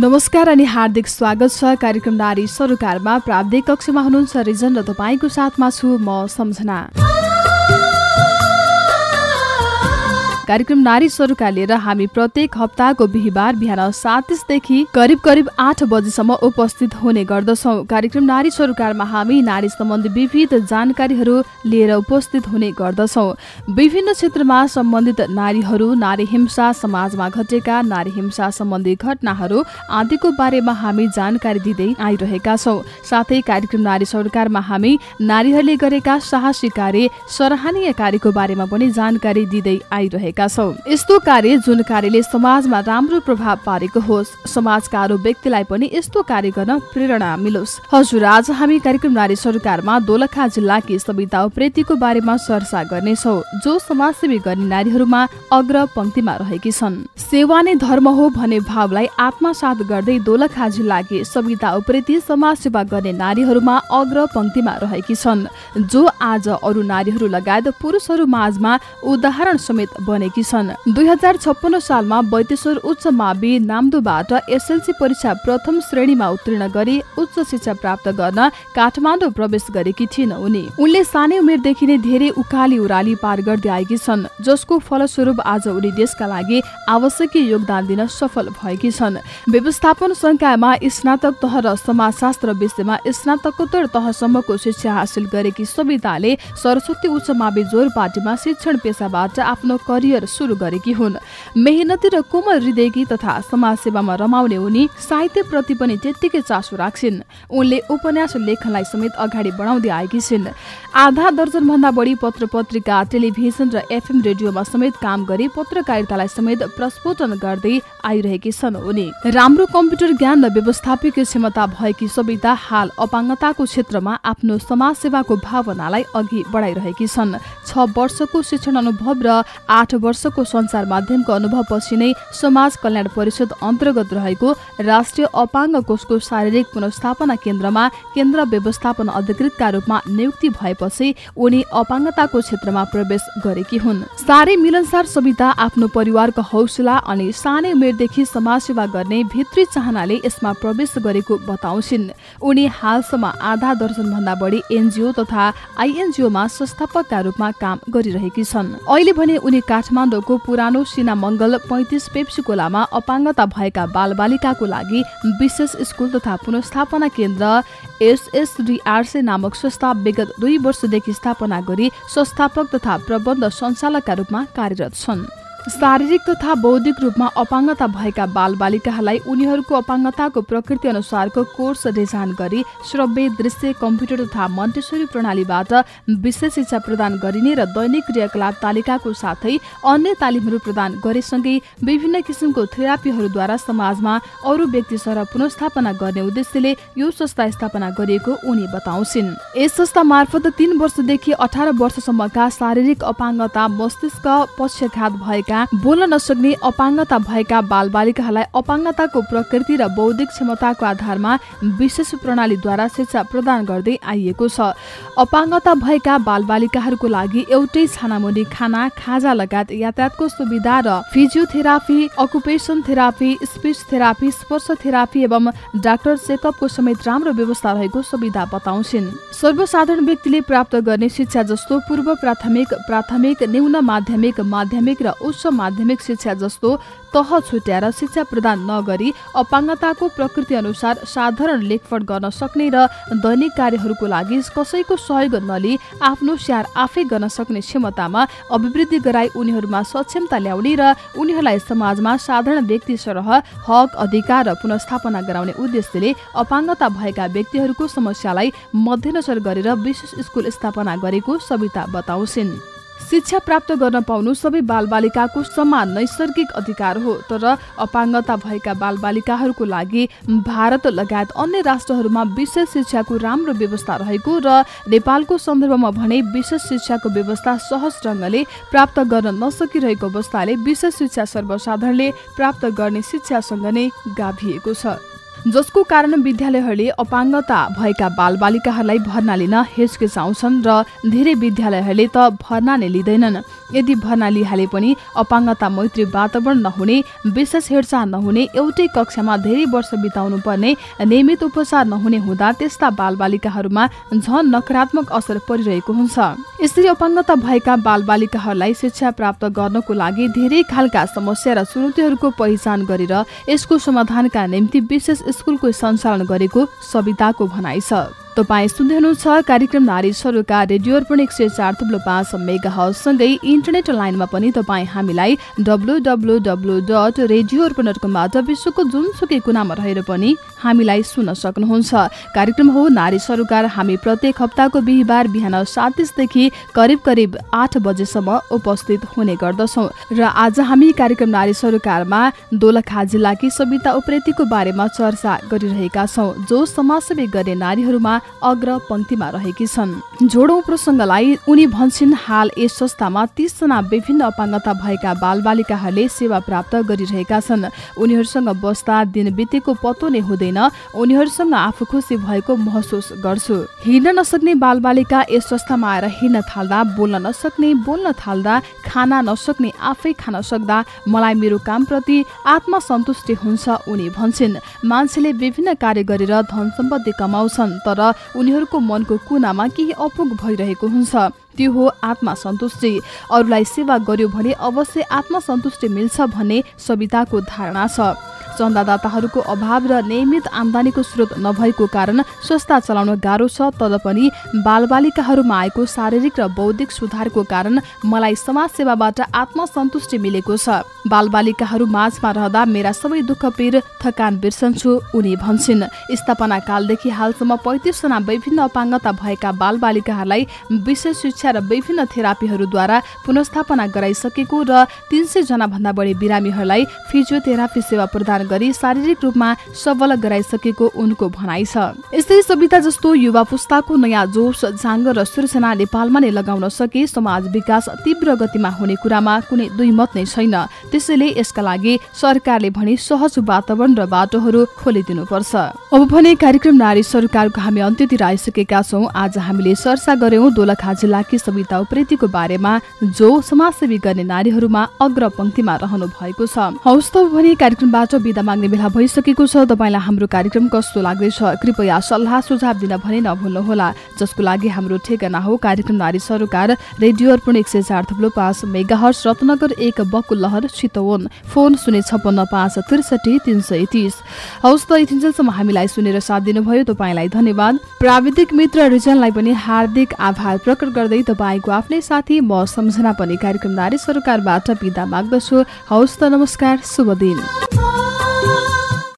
नमस्कार अनि हार्दिक स्वागत छ कार्यक्रम नारी सरोकारमा प्राविधिक कक्षमा हुनुहुन्छ रिजन र तपाईँको साथमा छु म सम्झना। कार्यक्रम नारी सरुका लिएर हामी प्रत्येक हप्ताको बिहिबार बिहान सात तिसदेखि करिब करिब आठ बजीसम्म उपस्थित हुने गर्दछौ। कार्यक्रम नारी सरोकारमा हामी नारी सम्बन्धी विविध जानकारीहरू लिएर उपस्थित हुने गर्दछौ। विभिन्न क्षेत्रमा सम्बन्धित नारीहरू नारी हिंसा समाजमा घटेका नारी हिंसा सम्बन्धी घटनाहरू आदिको बारेमा हामी जानकारी दिँदै आइरहेका छौँ। साथै कार्यक्रम नारी सरकारमा हामी नारीहरूले गरेका साहसी कार्य सराहनीय कार्यको बारेमा पनि जानकारी दिँदै आइरहेका गरेका छौँ। यस्तो कार्य जुन कार्यले समाजमा राम्रो प्रभाव पारेको होस् समाजका अरू व्यक्तिलाई पनि यस्तो कार्य गर्न प्रेरणा मिलोस्। हजुर आज हामी कार्यक्रम नारी सरकारमा दोलखा जिल्लाकी सविता उप्रेतीको बारेमा चर्चा गर्नेछौ जो समाजसेवी गर्ने नारीहरूमा अग्र पंक्तिमा रहेकी छन्। सेवा नै धर्म हो भन्ने भावलाई आत्मसात गर्दै दोलखा जिल्लाकी सविता उप्रेती समाजसेवा गर्ने नारीहरूमा अग्र पंक्तिमा रहेकी छन् जो आज अरू नारीहरू लगायत पुरुषहरू माझमा उदाहरण समेत बने गरेकी छन्। दुई हजार छप्पन्न सालमा बैतेश्वर उच्च मावि नाम्दोबाट एसएलसी परीक्षा प्रथम श्रेणीमा उत्तीर्ण गरी उच्च शिक्षा प्राप्त गर्न काठमाडौँ प्रवेश गरेकी थिइन् उनी। उनले सानै उमेरदेखि नै धेरै उकाली उराली पार गर्दै आएकी छन् जसको फलस्वरूप आज उनी देशका लागि आवश्यक योगदान दिन सफल भएकी छन्। व्यवस्थापन संकायमा स्नातक तह र समाजशास्त्र विषयमा स्नातकोत्तर तहसम्मको शिक्षा हासिल गरेकी सविताले सरस्वती उच्च मावि जोर पार्टीमा शिक्षण पेसाबाट आफ्नो करियर करियर सुरु गरेकी हुन्। मेहनती र कोमल हृदयकी तथा समाजसेवामा रमाउने उनी साहित्यप्रति पनि त्यत्तिकै चासो राख्छिन्। उनले उपन्यास लेखनलाई समेत अगाडि बढाउँदै आएकी छिन्। आधा दर्जन भन्दा बढी पत्र पत्रिका टेलिभिजन र एफएम रेडियोमा समेत काम गरी पत्रकारितालाई समेत प्रस्फोटन गर्दै आइरहेकी छन्। उनी राम्रो कम्प्युटर ज्ञान र व्यवस्थापकीय क्षमता भएकी सविता हाल अपाङ्गताको क्षेत्रमा आफ्नो समाजसेवाको भावनालाई अघि बढाइरहेकी छन्। छ वर्षको शिक्षण अनुभव र आठ वर्षको सञ्चार माध्यमको अनुभवपछि नै समाज कल्याण परिषद अन्तर्गत रहेको राष्ट्रिय अपाङ्ग कोषको शारीरिक पुनस्थापना केन्द्रमा केन्द्र व्यवस्थापन अधिकृतका रूपमा नियुक्ति भएपछि उनी अपाङ्गताको क्षेत्रमा प्रवेश गरेकी हुन्। साह्रै मिलनसार सविता आफ्नो परिवारको हौसला अनि सानै उमेरदेखि समाजसेवा गर्ने भित्री चाहनाले यसमा प्रवेश गरेको बताउँछिन्। उनी हालसम्म आधा दर्जन भन्दा बढी एनजिओ तथा आइएनजिओमा संस्थापकका रूपमा काम गरिरहेकी छन्। अहिले भने उनी काठमाडौँको पुरानो सिना मङ्गल पैतिस पेप्सिकोलामा अपाङ्गता भएका बालबालिकाको लागि विशेष स्कुल तथा पुनस्थापना केन्द्र एसएसडिआरसी नामक संस्था विगत दुई वर्षदेखि स्थापना गरी संस्थापक तथा प्रबन्ध सञ्चालकका रूपमा कार्यरत छन्। शारीरिक तथा बौद्धिक रूपमा अपाङ्गता भएका बालबालिकाहरूलाई उनीहरूको अपाङ्गताको प्रकृति अनुसारको कोर्स डिजाइन गरी श्रव्य दृश्य कम्प्युटर तथा मन्टेश्वरी प्रणालीबाट विशेष शिक्षा प्रदान गरिने र दैनिक क्रियाकलाप तालिकाको साथै अन्य तालिमहरू प्रदान गरेसँगै विभिन्न किसिमको थेरापीहरूद्वारा समाजमा अरू व्यक्ति सर पुनस्थापना गर्ने उद्देश्यले यो संस्था स्थापना गरिएको उनी बताउँछिन्। यस संस्था मार्फत तीन वर्षदेखि अठार वर्षसम्मका शारीरिक अपाङ्गता मस्तिष्क पक्षघात भएका भएका बोल्न नसक्ने अपाङ्गता भएका बालबालिकाहरूलाई अपाङ्गताको प्रकृति र बौद्धिक क्षमताको आधारमा विशेष प्रणालीद्वारा शिक्षा प्रदान गर्दै आइएको छ। अपाङ्गता भएका बालबालिकाहरूको लागि एउटै छानामुनि खाना खाजा लगायत यातायातको सुविधा र physiotherapy occupation therapy speech therapy स्पर्श थेरापी एवं डाक्टर चेकअपको समेत राम्रो व्यवस्था रहेको सुविधा बताउँछिन्। सर्वसाधारण व्यक्तिले प्राप्त गर्ने शिक्षा जस्तो पूर्व प्राथमिक प्राथमिक न्यून माध्यमिक माध्यमिक र उच्च उच्च माध्यमिक शिक्षा जस्तो तह छुट्याएर शिक्षा प्रदान नगरी अपाङ्गताको प्रकृति अनुसार साधारण लेखपढ गर्न सक्ने र दैनिक कार्यहरूको लागि कसैको सहयोग नलिई आफ्नो स्याहार आफै गर्न सक्ने क्षमतामा अभिवृद्धि गराई उनीहरूमा सक्षमता ल्याउने र उनीहरूलाई समाजमा साधारण व्यक्ति सरह हक अधिकार र पुनस्थापना गराउने उद्देश्यले अपाङ्गता भएका व्यक्तिहरूको समस्यालाई मध्यनजर गरेर विशेष स्कुल स्थापना गरेको सविता बताउँछिन्। शिक्षा प्राप्त गर्न पाउनु सबै बालबालिकाको समान नैसर्गिक अधिकार हो। तर अपाङ्गता भएका बालबालिकाहरूको लागि भारत लगायत अन्य राष्ट्रहरूमा विशेष शिक्षाको राम्रो व्यवस्था रहेको र नेपालको सन्दर्भमा भने विशेष शिक्षाको व्यवस्था सहज ढङ्गले प्राप्त गर्न नसकिरहेको अवस्थाले विशेष शिक्षा सर्वसाधारणले प्राप्त गर्ने शिक्षासँग नै गाभिएको छ। जसको कारण विद्यालयहरूले अपाङ्गता भएका बालबालिकाहरूलाई भर्ना लिन हिचकिचाउँछन् र धेरै विद्यालयहरूले त भर्ना नै लिँदैनन्। यदि भर्ना लिइहाले पनि अपाङ्गता मैत्री वातावरण नहुने विशेष हेरचाह नहुने एउटै कक्षामा धेरै वर्ष बिताउनु पर्ने नियमित उपचार नहुने हुँदा त्यस्ता बालबालिकाहरूमा झन नकारात्मक असर परिरहेको हुन्छ। यसरी अपाङ्गता भएका बालबालिकाहरूलाई शिक्षा प्राप्त गर्नको लागि धेरै खालका समस्या र चुनौतीहरूको पहिचान गरेर यसको समाधानका निम्ति विशेष स्कुलको सञ्चालन गरेको सविताको भनाइ छ। तपाईँ सुन्दै हुनुहुन्छ कार्यक्रम नारी सरोकार रेडियो अर्पण एक सय चार थुप्लो पाँच मेगा हलसँगै इन्टरनेट लाइनमा पनि तपाईँ हामीलाई W W W dot radio Arpan dot विश्वको जुनसुकै कुनामा रहेर पनि हामीलाई सुन्न सक्नुहुन्छ। कार्यक्रम हो नारी सरोकार हामी प्रत्येक हप्ताको बिहिबार बिहान सात तिसदेखि करिब करिब आठ बजेसम्म उपस्थित हुने गर्दछौँ र आज हामी कार्यक्रम नारी सरोकारमा दोलखा जिल्लाकी सविता उप्रेतीको बारेमा चर्चा गरिरहेका छौँ जो समाजसेवी गर्ने नारीहरूमा अग्र रहेकी छन्। जोडौँ प्रसङ्गलाई उनी भन्छन् हाल यस संस्थामा तीसजना विभिन्न अपाङ्गता भएका बालबालिकाहरूले सेवा प्राप्त गरिरहेका छन्। उनीहरूसँग बस्दा दिन बितेको पत्तो नै हुँदैन। उनीहरूसँग आफू खुसी भएको महसुस गर्छु। हिँड्न नसक्ने बालबालिका यस संस्थामा आएर हिँड्न थाल्दा बोल्न नसक्ने बोल्न थाल्दा खाना नसक्ने आफै खान सक्दा मलाई मेरो कामप्रति आत्मसन्तुष्टि हुन्छ उनी भन्छन्। मान्छेले विभिन्न कार्य गरेर धन सम्पत्ति कमाउँछन् तर उनीहरूको मनको कुनामा केही अपुग भइरहेको हुन्छ। त्यो हो आत्मसन्तुष्टि। अरूलाई सेवा गर्यो भने अवश्य आत्मसन्तुष्टि मिल्छ भन्ने सविताको धारणा छ। चन्दादाताहरूको अभाव र नियमित आमदानीको स्रोत नभएको कारण संस्था चलाउन गाह्रो छ तर पनि बालबालिकाहरूमा आएको शारीरिक र बौद्धिक सुधारको कारण मलाई समाज सेवाबाट आत्मसन्तुष्टि मिलेको छ। बालबालिकाहरू माझमा रहँदा मेरा सबै दुःख पीर थकान बिर्सन्छु उनी भन्छन्। स्थापना कालदेखि हालसम्म पैँतिसजना विभिन्न अपाङ्गता भएका बालबालिकाहरूलाई विशेष शिक्षा र विभिन्न थेरापीहरूद्वारा पुनस्थापना गराइसकेको र तिन सय जना भन्दा बढी बिरामीहरूलाई फिजियोथेरापी सेवा प्रदान गरी शारीरिक रूपमा सबल गराइसकेको उनको भनाइ छ। यस्तै सविता जस्तो युवा पुस्ताको नयाँ जोस जाँग र सृजना नेपालमा नै लगाउन सके समाज विकास तीव्र गतिमा हुने कुरामा कुनै दुई मत नै छैन। त्यसैले यसका लागि सरकारले भने सहज वातावरण र बाटोहरू खोलिदिनुपर्छ। अब भने कार्यक्रम नारी सरकारको हामी अन्त्यतिर आइसकेका छौँ। आज हामीले चर्चा गर्यौं दोलखा जिल्लाकी सविता उप्रेतीको बारेमा जो समाजसेवी गर्ने नारीहरूमा अग्र पंक्तिमा रहनु भएको छ। हौस् त भने कार्यक्रमबाट विदा माग्ने बेला भइसकेको छ। तपाईँलाई हाम्रो कार्यक्रम कस्तो लाग्दैछ? कृपया सल्लाह सुझाव दिन भने नभुल्नुहोला। जसको लागि हाम्रो ठेगाना हो कार्यक्रम नारी सरोकार रेडियो अर्पण एक सय चार थुप्लो पाँच मेगाहर्स रत्नगर एक बकुलहर चितवन। फोन शून्य छप्पन्न पाँच त्रिसठी तिन सय तिस। हौस् त यतिन्जेलसम्म हामीलाई सुनेर साथ दिनुभयो। तपाईँलाई धन्यवाद। प्राविधिक मित्र रिजनलाई पनि हार्दिक आभार प्रकट गर्दै तपाईँको आफ्नै साथी म सम्झना पनि कार्यक्रम नारी सरकारबाट बिदा माग्दछु। हौस् त नमस्कार शुभ दिन।